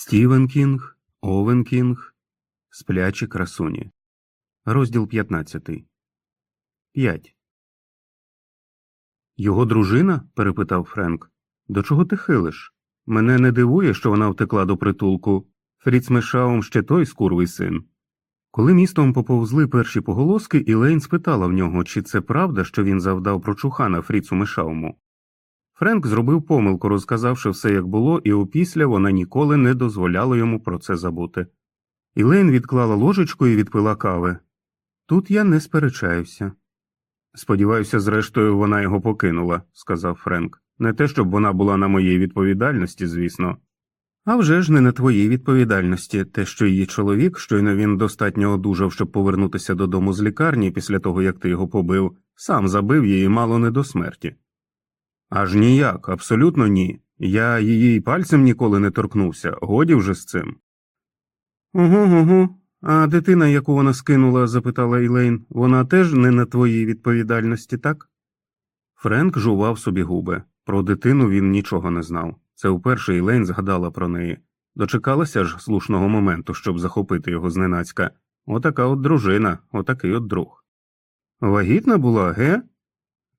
Стівен Кінг, Овен Кінг, Сплячі красуні. Розділ 15. 5. Його дружина? перепитав Френк. До чого ти хилиш? Мене не дивує, що вона втекла до притулку. Фріц Мешаум ще той скурвий син. Коли містом поповзли перші поголоски, Ілейн спитала в нього, чи це правда, що він завдав прочухана Фріцу Мешауму. Френк зробив помилку, розказавши все, як було, і опісля вона ніколи не дозволяла йому про це забути. Ілейн відклала ложечку і відпила кави. Тут я не сперечаюся. Сподіваюся, зрештою, вона його покинула, сказав Френк. Не те, щоб вона була на моїй відповідальності, звісно. «А вже ж не на твоїй відповідальності, те, що її чоловік, щойно він достатньо одужав, щоб повернутися додому з лікарні після того, як ти його побив, сам забив її мало не до смерті. Аж ніяк, абсолютно ні. Я її пальцем ніколи не торкнувся, годі вже з цим. Угу, угу. А дитина, яку вона скинула, запитала Ілейн, вона теж не на твоїй відповідальності, так? Френк жував собі губи. Про дитину він нічого не знав. Це вперше Ілейн згадала про неї. Дочекалася ж слушного моменту, щоб захопити його зненацька. Отака от дружина, отакий от друг. Вагітна була, ге?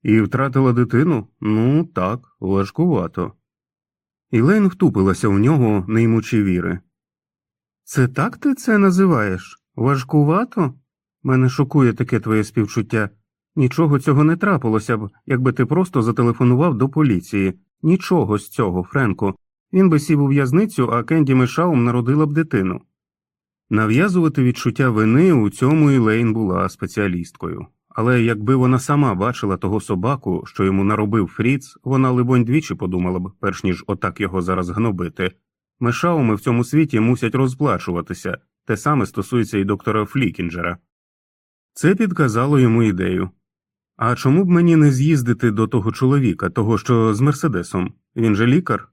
І втратила дитину? Ну, так, важкувато. Ілейн втупилася в нього, не ймучи віри. Це так ти це називаєш? Важкувато? Мене шокує таке твоє співчуття. Нічого цього не трапилося б, якби ти просто зателефонував до поліції. Нічого з цього, Френку. Він би сів у в'язницю, а Кенді Мешаум народила б дитину. Нав'язувати відчуття вини у цьому Ілейн була спеціалісткою. Але якби вона сама бачила того собаку, що йому наробив Фріц, вона, либонь, двічі подумала б, перш ніж отак його зараз гнобити. Мешауми в цьому світі мусять розплачуватися, те саме стосується і доктора Флікінджера. Це підказало йому ідею. А чому б мені не з'їздити до того чоловіка, того, що з Мерседесом? Він же лікар?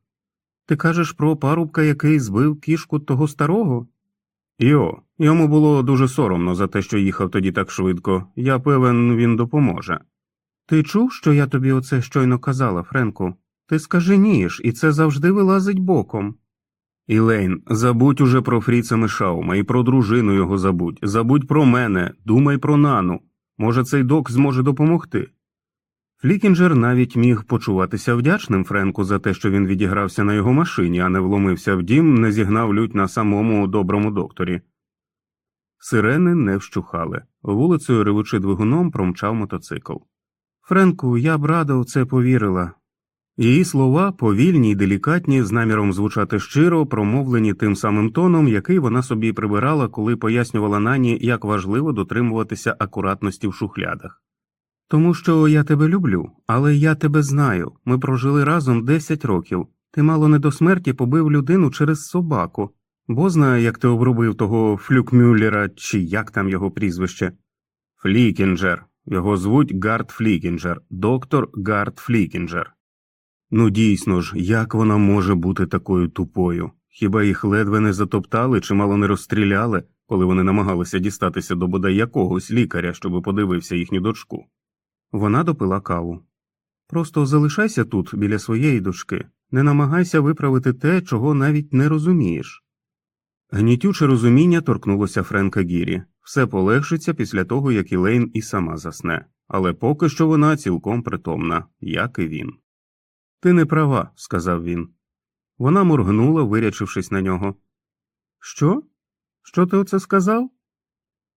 Ти кажеш про парубка, який збив кішку того старого? Йо, йому було дуже соромно за те, що їхав тоді так швидко. Я певен, він допоможе. Ти чув, що я тобі оце щойно казала, Френку? Ти скаженієш, і це завжди вилазить боком. Ілейн, забудь уже про Фріца Мешаума і про дружину його забудь. Забудь про мене, думай про нану. Може, цей док зможе допомогти. Флікінджер навіть міг почуватися вдячним Френку за те, що він відігрався на його машині, а не вломився в дім, не зігнав лють на самому доброму докторі. Сирени не вщухали. Вулицею ревучи двигуном промчав мотоцикл. Френку, я б рада у це повірила. Її слова, повільні й делікатні, з наміром звучати щиро, промовлені тим самим тоном, який вона собі прибирала, коли пояснювала нані, як важливо дотримуватися акуратності в шухлядах. Тому що я тебе люблю, але я тебе знаю. Ми прожили разом десять років. Ти мало не до смерті побив людину через собаку, бо знає, як ти обробив того флюкмюллера, чи як там його прізвище. Флікінджер. Його звуть Гард Флікінджер, доктор Гард Флікінджер. Ну дійсно ж, як вона може бути такою тупою? Хіба їх ледве не затоптали чи мало не розстріляли, коли вони намагалися дістатися до бодай якогось лікаря, щоб подивився їхню дочку? Вона допила каву. Просто залишайся тут, біля своєї дочки, не намагайся виправити те, чого навіть не розумієш. Гнітюче розуміння торкнулося Френка Гірі. Все полегшиться після того, як Ілейн і сама засне, але поки що вона цілком притомна, як і він. Ти не права, сказав він. Вона моргнула, вирячившись на нього. Що? Що ти оце сказав?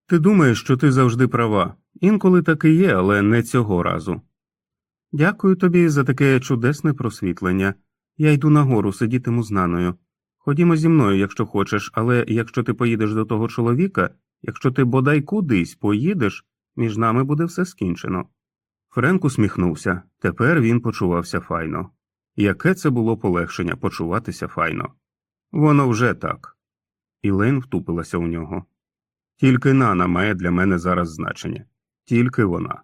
Ти думаєш, що ти завжди права. Інколи так і є, але не цього разу. Дякую тобі за таке чудесне просвітлення. Я йду нагору, сидітиму з наною. Ходімо зі мною, якщо хочеш, але якщо ти поїдеш до того чоловіка, якщо ти бодай кудись поїдеш, між нами буде все скінчено. Френк усміхнувся. Тепер він почувався файно. Яке це було полегшення почуватися файно? Воно вже так. Ілейн втупилася у нього. Тільки Нана має для мене зараз значення, тільки вона.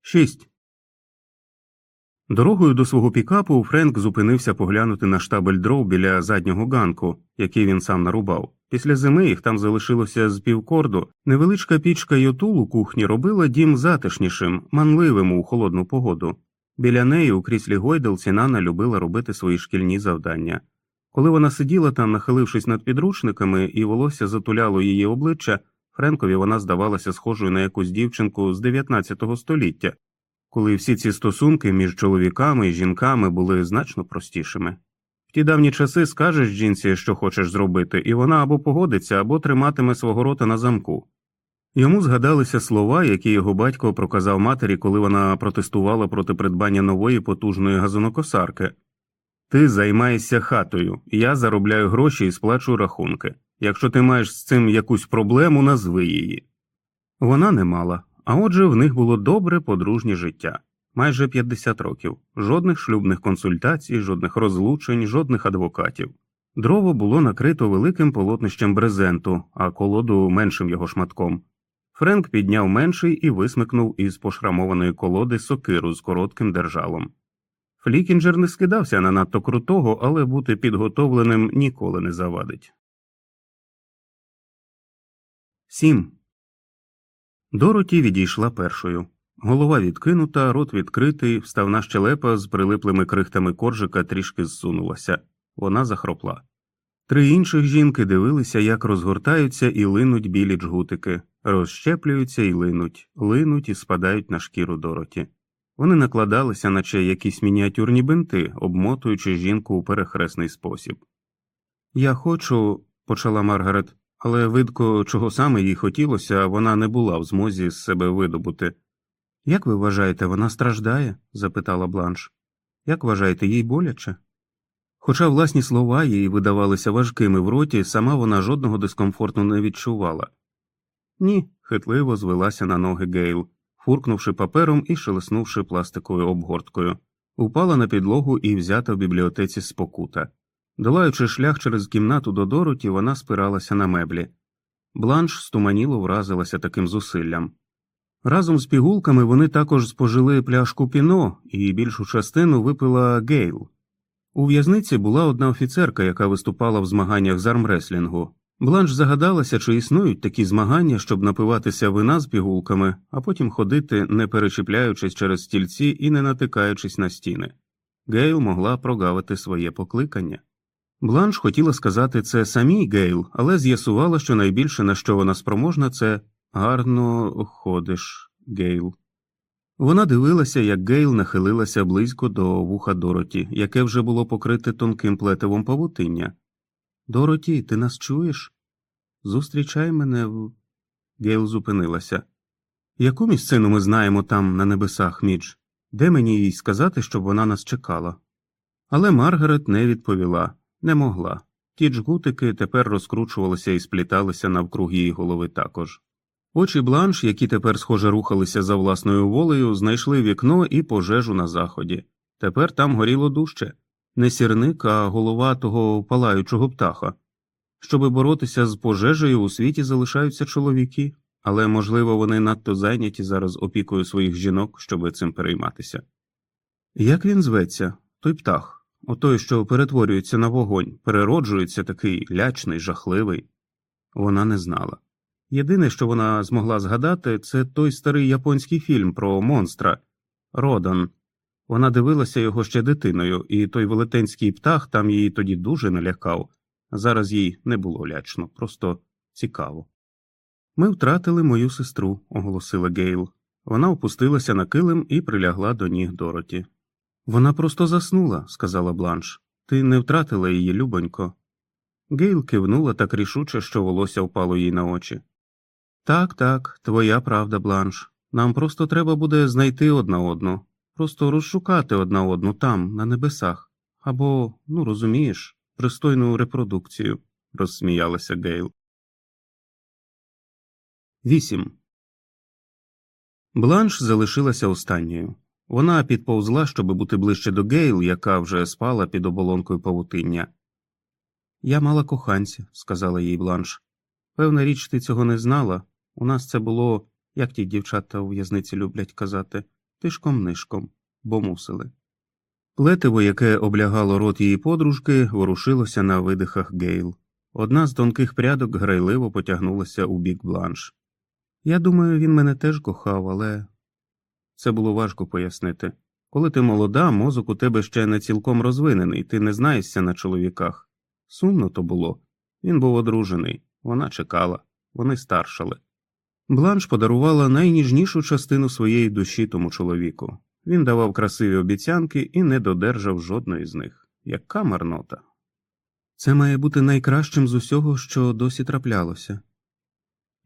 6. Дорогою до свого пікапу Френк зупинився поглянути на штабель дров біля заднього ганку, який він сам нарубав. Після зими їх там залишилося з півкорду. Невеличка пічка йотул у кухні робила дім затишнішим, манливим у холодну погоду. Біля неї у кріслі гойдалці Нана любила робити свої шкільні завдання. Коли вона сиділа там, нахилившись над підручниками, і волосся затуляло її обличчя, Френкові вона здавалася схожою на якусь дівчинку з 19 століття, коли всі ці стосунки між чоловіками і жінками були значно простішими. В ті давні часи скажеш жінці, що хочеш зробити, і вона або погодиться, або триматиме свого рота на замку. Йому згадалися слова, які його батько проказав матері, коли вона протестувала проти придбання нової потужної газонокосарки. Ти займаєшся хатою, я заробляю гроші і сплачую рахунки. Якщо ти маєш з цим якусь проблему, назви її. Вона не мала, а отже, в них було добре подружнє життя майже 50 років, жодних шлюбних консультацій, жодних розлучень, жодних адвокатів. Дрово було накрито великим полотнищем брезенту, а колоду меншим його шматком. Френк підняв менший і висмикнув із пошрамованої колоди сокиру з коротким держалом. Флікінджер не скидався на надто крутого, але бути підготовленим ніколи не завадить. Сім. Дороті відійшла першою. Голова відкинута, рот відкритий, вставна щелепа з прилиплими крихтами коржика трішки зсунулася. Вона захропла. Три інших жінки дивилися, як розгортаються і линуть білі джгутики, розщеплюються і линуть, линуть і спадають на шкіру дороті. Вони накладалися, наче якісь мініатюрні бинти, обмотуючи жінку у перехресний спосіб. Я хочу, почала Маргарет, але видко, чого саме їй хотілося, вона не була в змозі з себе видобути. Як ви вважаєте, вона страждає? запитала Бланш. Як вважаєте, їй боляче? Хоча власні слова їй видавалися важкими в роті, сама вона жодного дискомфорту не відчувала. Ні, хитливо звелася на ноги Гейл, фуркнувши папером і шелеснувши пластиковою обгорткою, упала на підлогу і взята в бібліотеці спокута. Долаючи шлях через кімнату до Дороті, вона спиралася на меблі. Бланш стуманіло вразилася таким зусиллям. Разом з пігулками вони також спожили пляшку піно і більшу частину випила Гейл. У в'язниці була одна офіцерка, яка виступала в змаганнях з армреслінгу. Бланш загадалася, чи існують такі змагання, щоб напиватися вина з пігулками, а потім ходити, не перечіпляючись через стільці і не натикаючись на стіни. Гейл могла прогавити своє покликання. Бланш хотіла сказати це самій Гейл, але з'ясувала, що найбільше на що вона спроможна, це гарно ходиш, Гейл. Вона дивилася, як Гейл нахилилася близько до вуха Дороті, яке вже було покрите тонким плетивом павутиння. Дороті, ти нас чуєш? Зустрічай мене в. Гейл зупинилася. Яку місцину ми знаємо там, на небесах, Мідж? Де мені їй сказати, щоб вона нас чекала? Але Маргарет не відповіла, не могла. Ті джгутики тепер розкручувалися і спліталися навкруг її голови також. Очі Бланш, які тепер схоже рухалися за власною волею, знайшли вікно і пожежу на заході. Тепер там горіло дужче не сірник, а голова того палаючого птаха. Щоби боротися з пожежею, у світі залишаються чоловіки, але, можливо, вони надто зайняті зараз опікою своїх жінок, щоби цим перейматися. Як він зветься, той птах, отой, що перетворюється на вогонь, перероджується такий лячний, жахливий, вона не знала. Єдине, що вона змогла згадати, це той старий японський фільм про монстра Родан. Вона дивилася його ще дитиною, і той велетенський птах там її тоді дуже налякав. Зараз їй не було лячно, просто цікаво. Ми втратили мою сестру, оголосила Гейл. Вона опустилася на килим і прилягла до ніг Дороті. Вона просто заснула, сказала Бланш. Ти не втратила її, любонько. Гейл кивнула так рішуче, що волосся впало їй на очі. Так, так, твоя правда, Бланш. Нам просто треба буде знайти одна одну, просто розшукати одна одну там, на небесах, або, ну розумієш, пристойну репродукцію, розсміялася Гейл. 8. Бланш залишилася останньою. Вона підповзла, щоб бути ближче до Гейл, яка вже спала під оболонкою павутиння. Я мала коханця, сказала їй Бланш. Певна річ, ти цього не знала. У нас це було, як ті дівчата у в'язниці люблять казати, тишком нишком, бо мусили. Плетиво, яке облягало рот її подружки, ворушилося на видихах Гейл. Одна з тонких прядок грайливо потягнулася у бік бланш. Я думаю, він мене теж кохав, але це було важко пояснити. Коли ти молода, мозок у тебе ще не цілком розвинений, ти не знаєшся на чоловіках. Сумно то було. Він був одружений, вона чекала, вони старшали. Бланш подарувала найніжнішу частину своєї душі тому чоловіку. Він давав красиві обіцянки і не додержав жодної з них. Яка марнота. Це має бути найкращим з усього, що досі траплялося.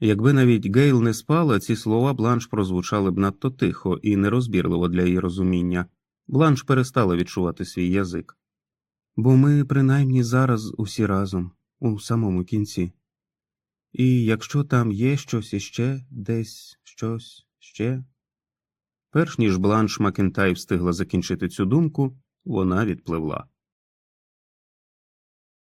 Якби навіть Гейл не спала, ці слова Бланш прозвучали б надто тихо і нерозбірливо для її розуміння. Бланш перестала відчувати свій язик. Бо ми принаймні зараз усі разом, у самому кінці. І якщо там є щось іще, десь щось ще. Перш ніж Бланш Макентай встигла закінчити цю думку, вона відпливла.